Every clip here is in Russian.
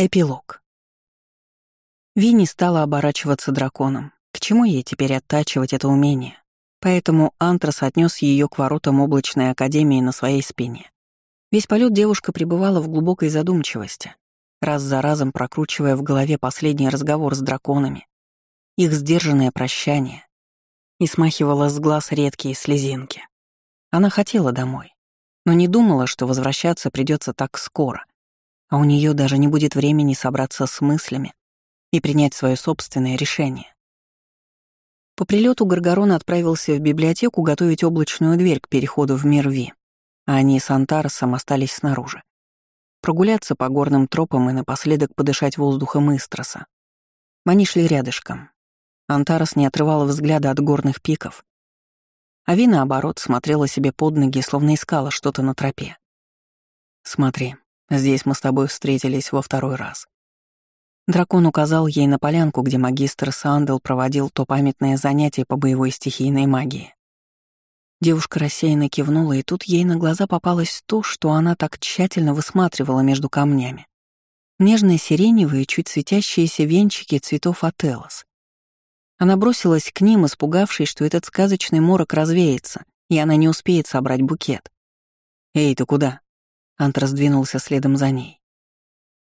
Эпилог. Ви не стала оборачиваться драконом. К чему ей теперь оттачивать это умение? Поэтому Антрас отнес ее к воротам облачной академии на своей спине. Весь полет девушка пребывала в глубокой задумчивости, раз за разом прокручивая в голове последний разговор с драконами, их сдержанное прощание, и смахивала с глаз редкие слезинки. Она хотела домой, но не думала, что возвращаться придется так скоро — а у нее даже не будет времени собраться с мыслями и принять свое собственное решение. По прилету Гаргорон отправился в библиотеку готовить облачную дверь к переходу в мир Ви, а они с Антарсом остались снаружи. Прогуляться по горным тропам и напоследок подышать воздухом Истроса. Они шли рядышком. Антарас не отрывала взгляда от горных пиков, а Ви, наоборот, смотрела себе под ноги, словно искала что-то на тропе. «Смотри, Здесь мы с тобой встретились во второй раз. Дракон указал ей на полянку, где магистр Сандел проводил то памятное занятие по боевой стихийной магии. Девушка рассеянно кивнула, и тут ей на глаза попалось то, что она так тщательно высматривала между камнями. Нежные сиреневые, чуть светящиеся венчики цветов ателос. Она бросилась к ним, испугавшись, что этот сказочный морок развеется, и она не успеет собрать букет. «Эй, ты куда?» Ант раздвинулся следом за ней.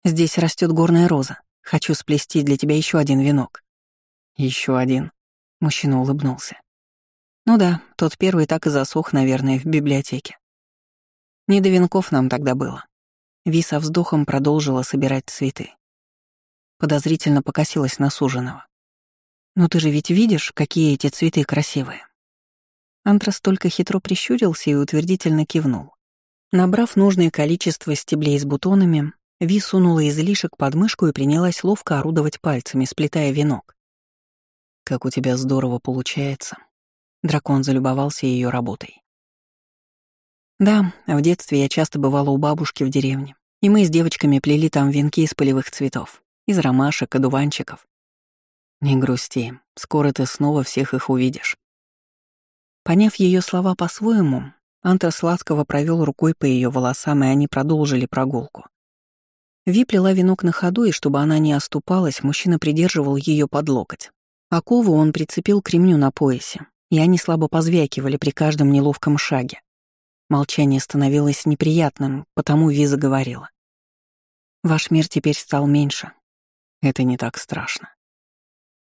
«Здесь растет горная роза. Хочу сплести для тебя еще один венок». Еще один?» Мужчина улыбнулся. «Ну да, тот первый так и засох, наверное, в библиотеке. Не до венков нам тогда было». Ви со вздохом продолжила собирать цветы. Подозрительно покосилась на суженого. «Но ты же ведь видишь, какие эти цветы красивые». Антрас только хитро прищурился и утвердительно кивнул. Набрав нужное количество стеблей с бутонами, Ви сунула излишек под мышку и принялась ловко орудовать пальцами, сплетая венок. «Как у тебя здорово получается». Дракон залюбовался ее работой. «Да, в детстве я часто бывала у бабушки в деревне, и мы с девочками плели там венки из полевых цветов, из ромашек, одуванчиков. Не грусти, скоро ты снова всех их увидишь». Поняв ее слова по-своему, Антрас ласково провел рукой по ее волосам, и они продолжили прогулку. Ви плела венок на ходу, и чтобы она не оступалась, мужчина придерживал ее под локоть. Окову он прицепил к ремню на поясе, и они слабо позвякивали при каждом неловком шаге. Молчание становилось неприятным, потому Ви заговорила. «Ваш мир теперь стал меньше. Это не так страшно».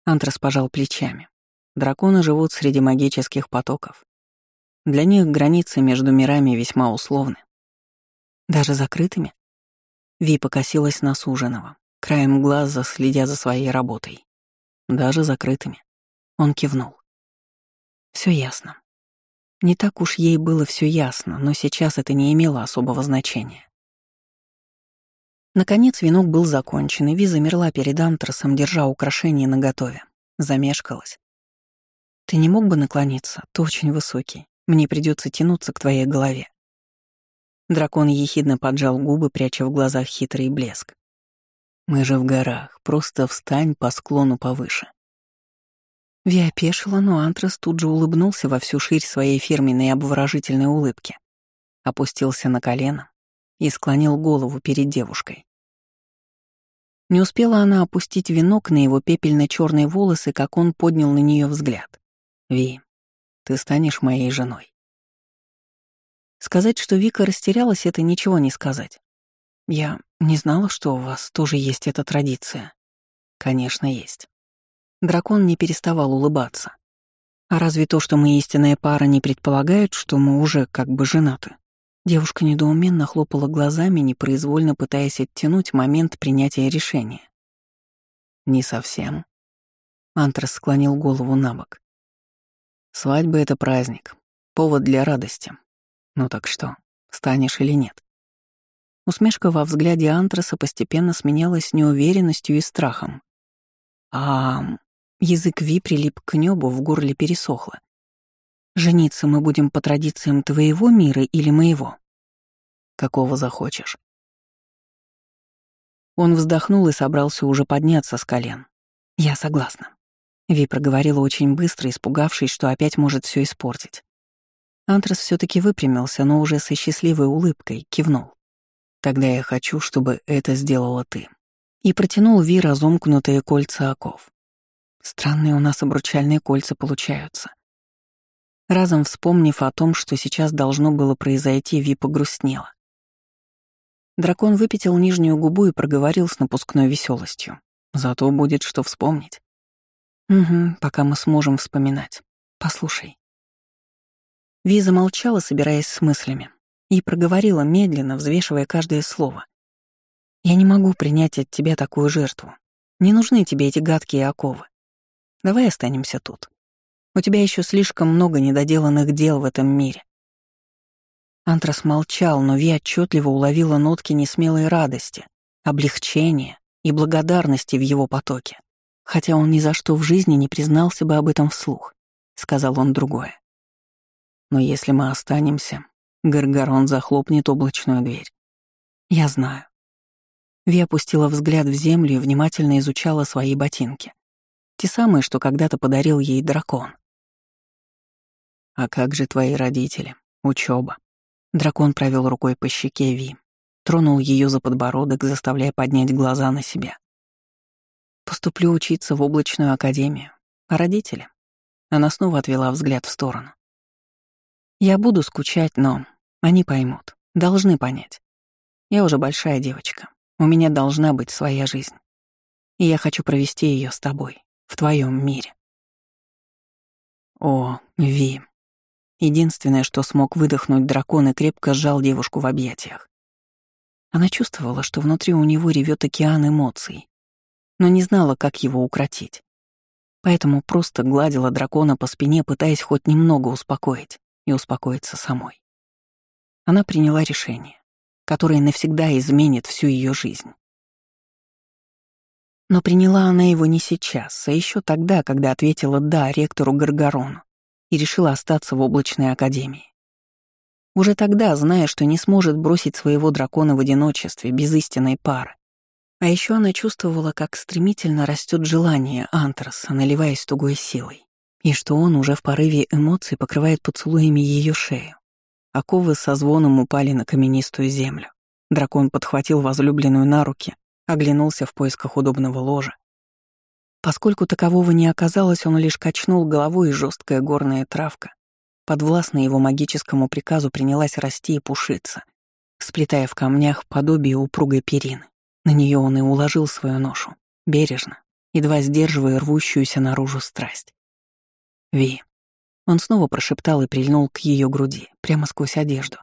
Антрас пожал плечами. Драконы живут среди магических потоков. Для них границы между мирами весьма условны. Даже закрытыми? Ви покосилась на суженого, краем глаза следя за своей работой. Даже закрытыми. Он кивнул. Все ясно. Не так уж ей было все ясно, но сейчас это не имело особого значения. Наконец венок был закончен, и Ви замерла перед антрасом, держа украшение наготове. Замешкалась. «Ты не мог бы наклониться? Ты очень высокий. Мне придется тянуться к твоей голове. Дракон ехидно поджал губы, пряча в глазах хитрый блеск. Мы же в горах, просто встань по склону повыше. Ви опешила, но Антрас тут же улыбнулся во всю ширь своей фирменной обворожительной улыбки, опустился на колено и склонил голову перед девушкой. Не успела она опустить венок на его пепельно черные волосы, как он поднял на нее взгляд. «Ви, ты станешь моей женой. Сказать, что Вика растерялась, это ничего не сказать. Я не знала, что у вас тоже есть эта традиция. Конечно, есть. Дракон не переставал улыбаться. А разве то, что мы истинная пара, не предполагает, что мы уже как бы женаты? Девушка недоуменно хлопала глазами, непроизвольно пытаясь оттянуть момент принятия решения. «Не совсем». Антрас склонил голову на бок. Свадьба — это праздник, повод для радости. Ну так что, станешь или нет? Усмешка во взгляде Антраса постепенно сменялась неуверенностью и страхом. А язык Ви прилип к небу, в горле пересохло. «Жениться мы будем по традициям твоего мира или моего?» «Какого захочешь». Он вздохнул и собрался уже подняться с колен. «Я согласна». Ви проговорила очень быстро, испугавшись, что опять может все испортить. Антрас все таки выпрямился, но уже со счастливой улыбкой кивнул. «Тогда я хочу, чтобы это сделала ты. и протянул Ви разомкнутые кольца оков. Странные у нас обручальные кольца получаются. Разом вспомнив о том, что сейчас должно было произойти, Ви погрустнела. Дракон выпятил нижнюю губу и проговорил с напускной веселостью. Зато будет что вспомнить. Угу, пока мы сможем вспоминать. Послушай. Ви замолчала, собираясь с мыслями, и проговорила медленно, взвешивая каждое слово. «Я не могу принять от тебя такую жертву. Не нужны тебе эти гадкие оковы. Давай останемся тут. У тебя еще слишком много недоделанных дел в этом мире». Антрас молчал, но Ви отчетливо уловила нотки несмелой радости, облегчения и благодарности в его потоке, хотя он ни за что в жизни не признался бы об этом вслух, — сказал он другое. Но если мы останемся, Гаргарон захлопнет облачную дверь. Я знаю. Ви опустила взгляд в землю и внимательно изучала свои ботинки. Те самые, что когда-то подарил ей дракон. «А как же твои родители? Учеба? Дракон провел рукой по щеке Ви, тронул ее за подбородок, заставляя поднять глаза на себя. «Поступлю учиться в облачную академию. А родители?» Она снова отвела взгляд в сторону. Я буду скучать, но они поймут, должны понять. Я уже большая девочка, у меня должна быть своя жизнь. И я хочу провести ее с тобой, в твоем мире. О, Ви. Единственное, что смог выдохнуть дракон и крепко сжал девушку в объятиях. Она чувствовала, что внутри у него ревет океан эмоций, но не знала, как его укротить. Поэтому просто гладила дракона по спине, пытаясь хоть немного успокоить и успокоиться самой. Она приняла решение, которое навсегда изменит всю ее жизнь. Но приняла она его не сейчас, а еще тогда, когда ответила «да» ректору Гаргарону и решила остаться в облачной академии. Уже тогда, зная, что не сможет бросить своего дракона в одиночестве, без истинной пары. А еще она чувствовала, как стремительно растет желание Антраса, наливаясь тугой силой и что он уже в порыве эмоций покрывает поцелуями ее шею. Оковы со звоном упали на каменистую землю. Дракон подхватил возлюбленную на руки, оглянулся в поисках удобного ложа. Поскольку такового не оказалось, он лишь качнул головой, и жесткая горная травка, подвластная его магическому приказу, принялась расти и пушиться, сплетая в камнях подобие упругой перины. На нее он и уложил свою ношу, бережно, едва сдерживая рвущуюся наружу страсть. Ви. Он снова прошептал и прильнул к ее груди, прямо сквозь одежду.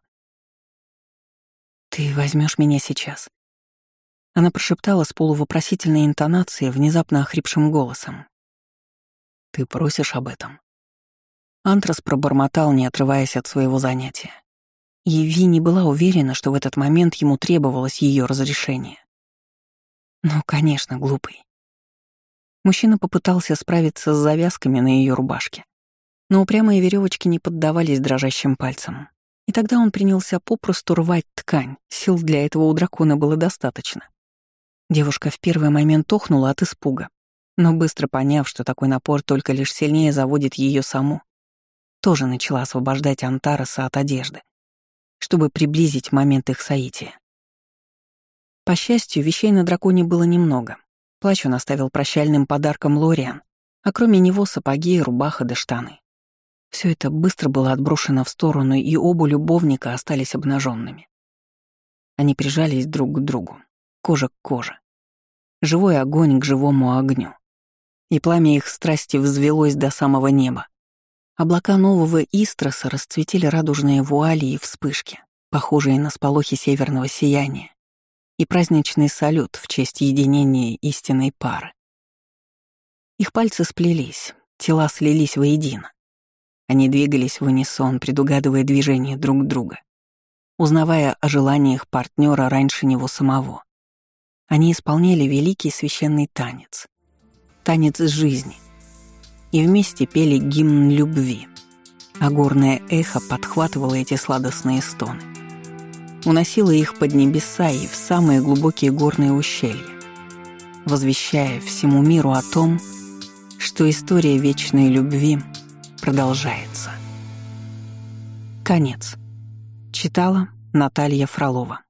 «Ты возьмешь меня сейчас?» Она прошептала с полувопросительной интонацией, внезапно охрипшим голосом. «Ты просишь об этом?» Антрас пробормотал, не отрываясь от своего занятия. И Ви не была уверена, что в этот момент ему требовалось ее разрешение. «Ну, конечно, глупый. Мужчина попытался справиться с завязками на ее рубашке, но упрямые веревочки не поддавались дрожащим пальцам. И тогда он принялся попросту рвать ткань, сил для этого у дракона было достаточно. Девушка в первый момент охнула от испуга, но быстро поняв, что такой напор только лишь сильнее заводит ее саму, тоже начала освобождать Антараса от одежды, чтобы приблизить момент их соития. По счастью, вещей на драконе было немного, Плащ он оставил прощальным подарком Лориан, а кроме него сапоги, рубаха да штаны. Все это быстро было отброшено в сторону, и оба любовника остались обнаженными. Они прижались друг к другу, кожа к коже. Живой огонь к живому огню. И пламя их страсти взвелось до самого неба. Облака нового Истроса расцветили радужные вуали и вспышки, похожие на сполохи северного сияния, и праздничный салют в честь единения истинной пары. Их пальцы сплелись, тела слились воедино. Они двигались в унисон, предугадывая движение друг друга, узнавая о желаниях партнера раньше него самого. Они исполняли великий священный танец, танец жизни, и вместе пели гимн любви, а горное эхо подхватывало эти сладостные стоны уносила их под небеса и в самые глубокие горные ущелья, возвещая всему миру о том, что история вечной любви продолжается. Конец. Читала Наталья Фролова.